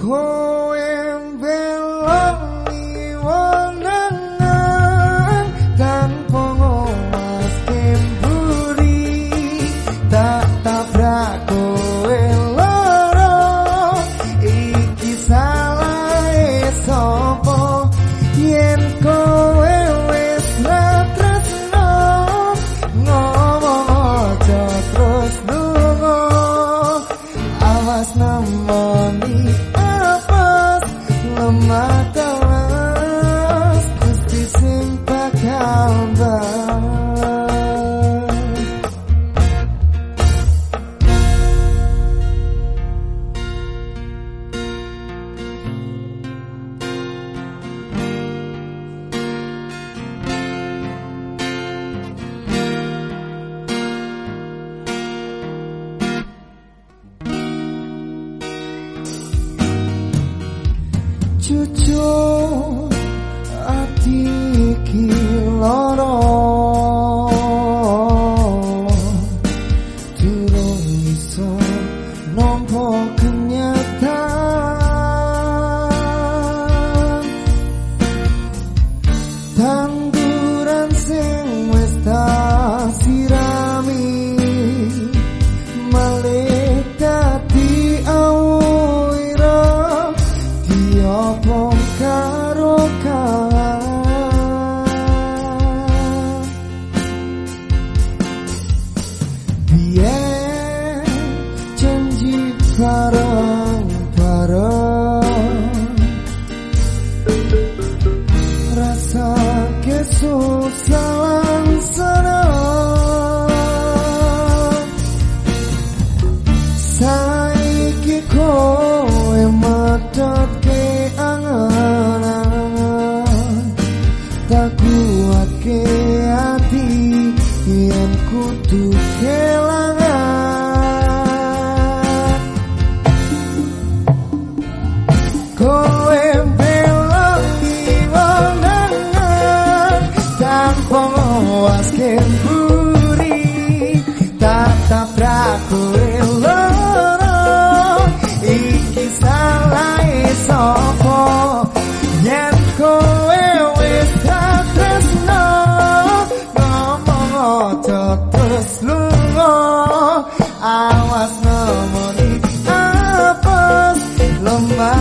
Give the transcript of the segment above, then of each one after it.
Chloe 这秋 denganku tuh terus lungo awas nomor apa lomba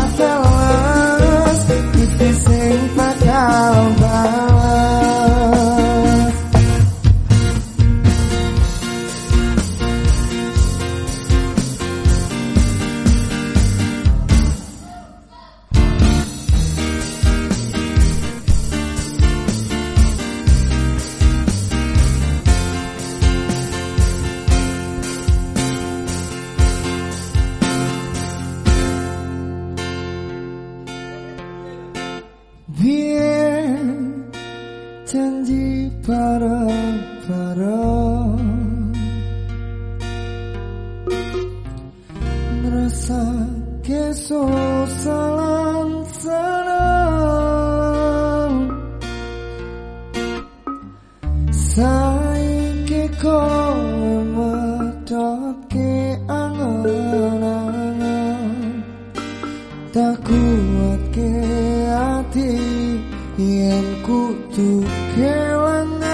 janji paro-paro Ngerasa kesusalan senang. Hidupku tuh kelangan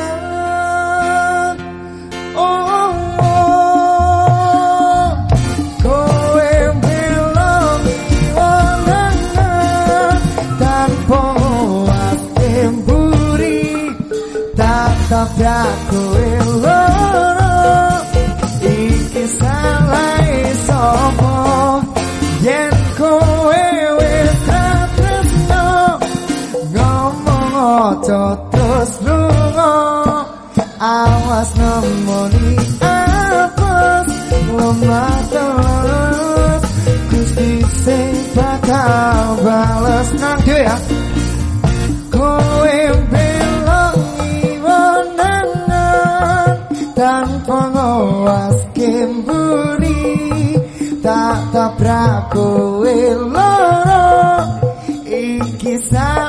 terus lunga awas nemoni apa lemah terus gusti sing bakal balas nang dia ya. Kowe belongi wonangan dan pengawas kemburi tak tabrak kowe loro. Iki sa